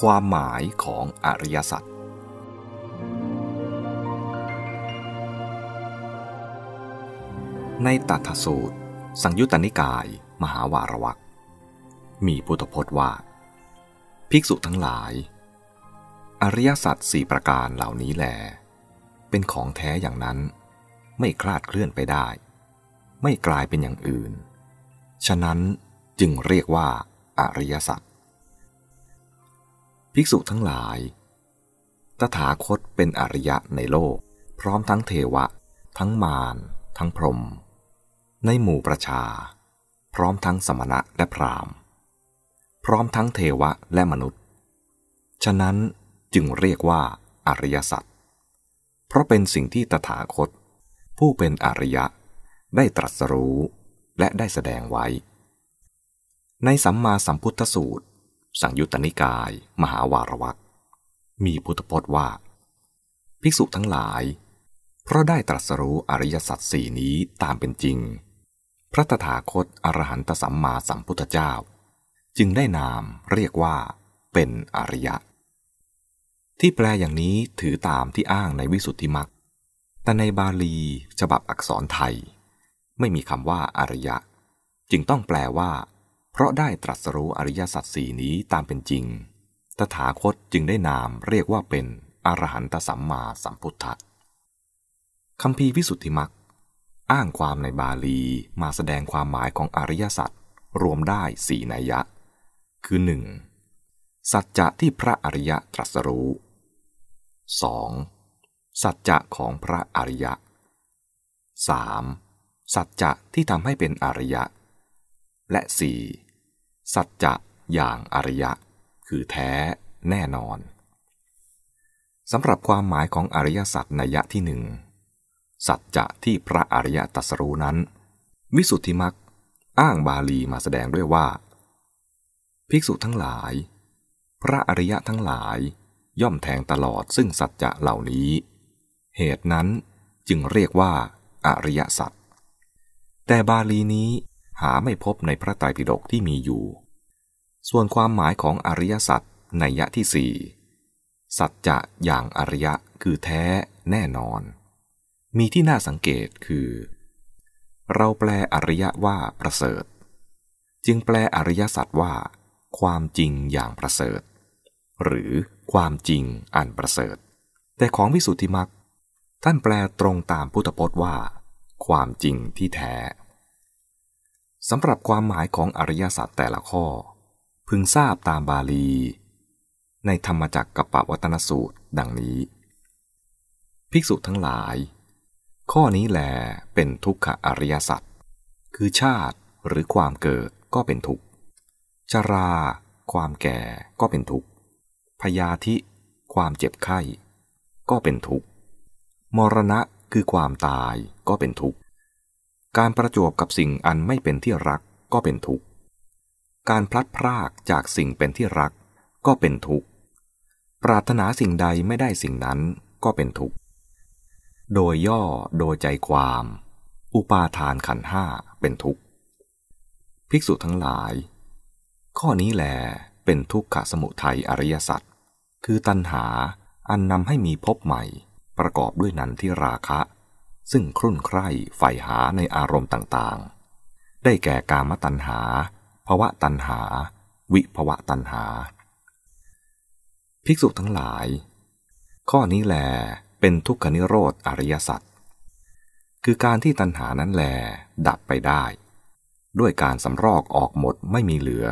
ความหมายของอริยสัจในตัทสูตร สังยุตตนิกาย มหาวารวักมีพุทธพจน์ว่า ภิกษุทั้งหลาย อริยสัจสี่ประการเหล่านี้แล เป็นของแท้อย่างนั้น ไม่คลาดเคลื่อนไปได้ ไม่กลายเป็นอย่างอื่น ฉะนั้นจึงเรียกว่าอริยสัจ ภิกษุทั้งหลาย ตถาคตเป็นอริยะในโลก พร้อมทั้งเทวะ ทั้งมาร ทั้งพรหม ในหมู่ประชา พร้อมทั้งสมณะและพราหมณ์ พร้อมทั้งเทวะและมนุษย์ ฉะนั้นจึงเรียกว่าอริยสัจ เพราะเป็นสิ่งที่ตถาคต ผู้เป็นอริยะได้ตรัสรู้และได้แสดงไว้ ในสัมมาสัมพุทธสูตร สังยุตตนิกาย มหาวารวักมีพุทธพจน์ว่า ภิกษุทั้งหลาย เพราะได้ตรัสรู้อริยสัจสี่นี้ตามเป็นจริง พระตถาคตอรหันตสัมมาสัมพุทธเจ้า จึงได้นามเรียกว่า เป็นอริยะ ที่แปลอย่างนี้ถือตามที่อ้างในวิสุทธิมรรคแต่ในบาลีฉบับอักษรไทย ไม่มีคำว่าอริยะ จึงต้องแปลว่า เพราะได้ตรัสรู้อริยสัจสี่นี้ตามเป็นจริง ตถาคตจึงได้นามเรียกว่าเป็นอรหันตสัมมาสัมพุทธะคำพีวิสุทธิมรรคอ้างความในบาลีมาแสดงความหมายของอริยสัจรวมได้สี่นัยยะ คือ 1. สัจจะที่พระอริยะตรัสรู้ 2. สัจจะของพระอริยะ 3. สัจจะที่ทำให้เป็นอริยะ และ 4. สัจจะอย่างอริยะ คือแท้แน่นอนสำหรับความหมายของอริยสัจนัยะที่หนึ่งสัจจะที่พระอริยตัสรู้นั้น วิสุทธิมักอ้างบาลีมาแสดงด้วยว่า ภิกษุทั้งหลาย พระอริยะทั้งหลายย่อมแทงตลอดซึ่งสัจจะเหล่านี้ เหตุนั้นจึงเรียกว่า อริยสัจแต่บาลีนี้ หาไม่พบในพระไตรปิฎกที่มีอยู่ ส่วนความหมายของอริยสัจในยะที่สี่สัจจะอย่างอริยะคือแท้แน่นอน มีที่น่าสังเกตคือ เราแปลอริยะว่าประเสริฐ จึงแปลอริยสัจว่า ความจริงอย่างประเสริฐ หรือความจริงอันประเสริฐ แต่ของวิสุทธิมักท่านแปลตรงตามพุทธพจน์ว่า ความจริงที่แท้ สำหรับความหมายของอริยสัจแต่ละข้อ พึงทราบตามบาลี ในธรรมจักรกับปวัตนสูตรดังนี้ ภิกษุทั้งหลาย ข้อนี้แลเป็นทุกขอริยสัจคือชาติหรือความเกิดก็เป็นทุกข์ชรา ความแก่ก็เป็นทุกข์พยาธิความเจ็บไข้ ก็เป็นทุกข์ มรณะคือความตายก็เป็นทุกข์ การประจวบกับสิ่งอันไม่เป็นที่รักก็เป็นทุกข์ การพลัดพรากจากสิ่งเป็นที่รักก็เป็นทุกข์ ปรารถนาสิ่งใดไม่ได้สิ่งนั้นก็เป็นทุกข์ โดยย่อโดยใจความ อุปาทานขันห้าเป็นทุกข์ ภิกษุทั้งหลาย ข้อนี้แหลเป็นทุกขสมุทัยอริยสัจ คือตัณหาอันนำให้มีภพใหม่ ประกอบด้วยนันทิราคะ ซึ่งครุ่นใคร่ใฝ่หาในอารมณ์ต่างๆ ได้แก่กามตัณหาภวะตัณหา วิภวะตัณหา ภิกษุทั้งหลาย ข้อนี้แลเป็นทุกขนิโรธอริยสัจคือการที่ตัณหานั้นแลดับไปได้ ด้วยการสำรอกออกหมดไม่มีเหลือ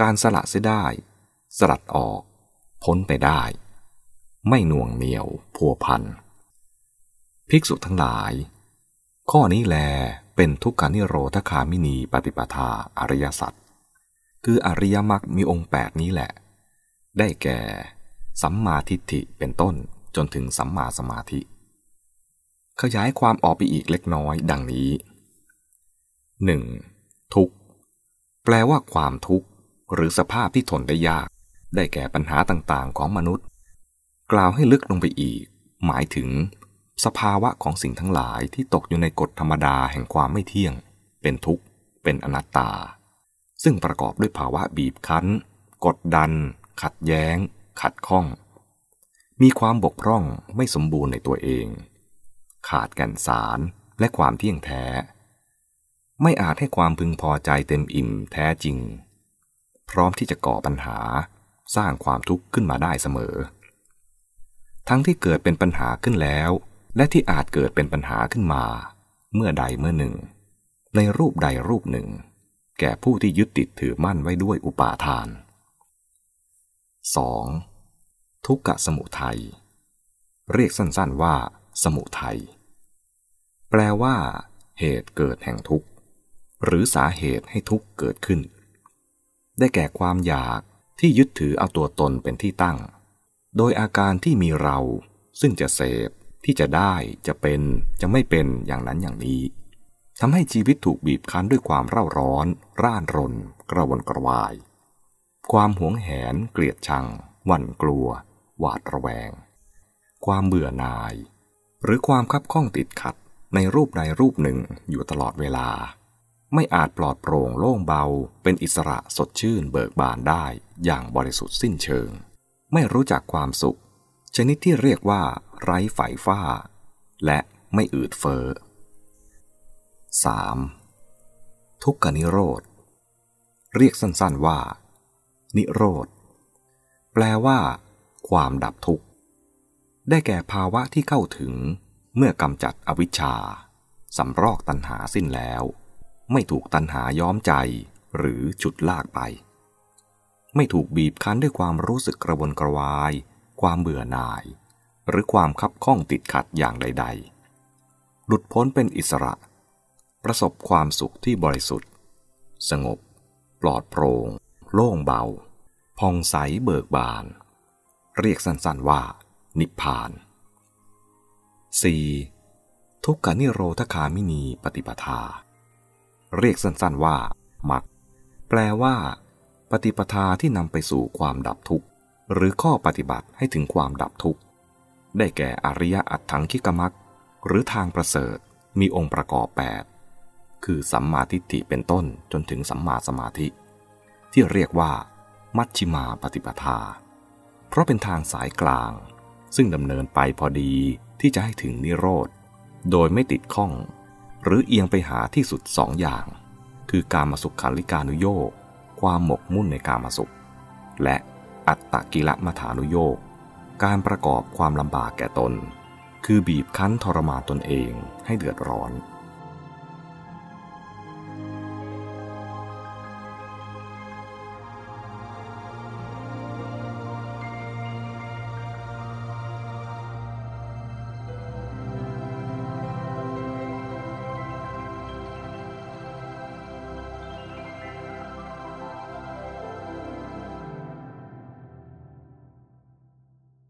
การสละเสียได้ สลัดออก พ้นไปได้ ไม่หน่วงเหนียว พัวพัน ภิกษุทั้งหลาย ข้อนี้แลเป็นทุกขานิโรธคามินีปฏิปทาอริยสัจคืออริยมรรคมีองค์แปดนี้แหละ ได้แก่ สัมมาทิฏฐิเป็นต้นจนถึงสัมมาสมาธิ ขยายความออกไปอีกเล็กน้อยดังนี้ 1. ทุกแปลว่าความทุกข์ หรือสภาพที่ทนได้ยาก ได้แก่ปัญหาต่างๆของมนุษย์ กล่าวให้ลึกลงไปอีก หมายถึง สภาวะของสิ่งทั้งหลายที่ตกอยู่ในกฎธรรมดาแห่งความไม่เที่ยง เป็นทุกข์ เป็นอนัตตา ซึ่งประกอบด้วยภาวะบีบคั้น กดดัน ขัดแย้ง ขัดข้อง มีความบกพร่องไม่สมบูรณ์ในตัวเอง ขาดแก่นสารและความเที่ยงแท้ ไม่อาจให้ความพึงพอใจเต็มอิ่มแท้จริง พร้อมที่จะก่อปัญหาสร้างความทุกข์ขึ้นมาได้เสมอ ทั้งที่เกิดเป็นปัญหาขึ้นแล้ว และที่อาจเกิดเป็นปัญหาขึ้นมา เมื่อใดเมื่อหนึ่ง ในรูปใดรูปหนึ่ง แก่ผู้ที่ยึดติดถือมั่นไว้ด้วยอุปาทาน 2. ทุกขสมุทัยเรียกสั้นๆว่า สมุทัยแปลว่า เหตุเกิดแห่งทุกข์ หรือสาเหตุให้ทุกข์เกิดขึ้น ได้แก่ความอยากที่ยึดถือเอาตัวตนเป็นที่ตั้ง โดยอาการที่มีเราซึ่งจะเสพ ที่จะได้จะเป็นจะไม่เป็นอย่างนั้นอย่างนี้ทำให้ชีวิตถูกบีบคั้นด้วยความเร่าร้อน ร่านรน กระวนกระวาย ความหวงแหน เกลียดชัง หวั่นกลัว หวาดระแวง ความเบื่อหน่าย หรือความคับข้องติดขัดในรูปใดรูปหนึ่งอยู่ตลอดเวลา ไม่อาจปลอดโปร่งโล่งเบา เป็นอิสระสดชื่นเบิกบานได้อย่างบริสุทธิ์สิ้นเชิง ไม่รู้จักความสุข ชนิดที่เรียกว่า ไร้ฝ่ายฝ้า และไม่อืดเฟอ้อ 3. ทุกขนิโรธ เรียกสั้นๆว่า นิโรธ แปลว่า ความดับทุกข์ ได้แก่ภาวะที่เข้าถึงเมื่อกำจัดอวิชชาสำรอกตัณหาสิ้นแล้ว ไม่ถูกตัณหาย้อมใจหรือฉุดลากไป ไม่ถูกบีบคั้นด้วยความรู้สึกกระวนกระวาย ความเบื่อหน่าย หรือความคับข้องติดขัดอย่างใด ๆ หลุดพ้นเป็นอิสระ ประสบความสุขที่บริสุทธิ์ สงบ ปลอดโปรง่ง โล่งเบา พองใสเบิกบาน เรียกสั้นๆว่า นิพพาน 4. ทุกขานิโรธคามินีปฏิปทา เรียกสั้นๆว่ามักแปลว่า ปฏิปทาที่นำไปสู่ความดับทุกข์ หรือข้อปฏิบัติให้ถึงความดับทุกข์ ได้แก่อริยอัตถังคิกมักหรือทางประเสริฐมีองค์ประกอบ 8 คือสัมมาทิฏฐิเป็นต้นจนถึงสัมมาสมาธิ ที่เรียกว่า มัชชิมาปฏิปทา เพราะเป็นทางสายกลาง ซึ่งดำเนินไปพอดีที่จะให้ถึงนิโรธ โดยไม่ติดข้อง หรือเอียงไปหาที่สุดสองอย่าง คือการมาสุขขันลิกานุโยกความหมกมุ่นในการมาสุข และอัตตกิลมัฐานุโยก การประกอบความลำบากแก่ตน คือบีบคั้นทรมานตนเองให้เดือดร้อน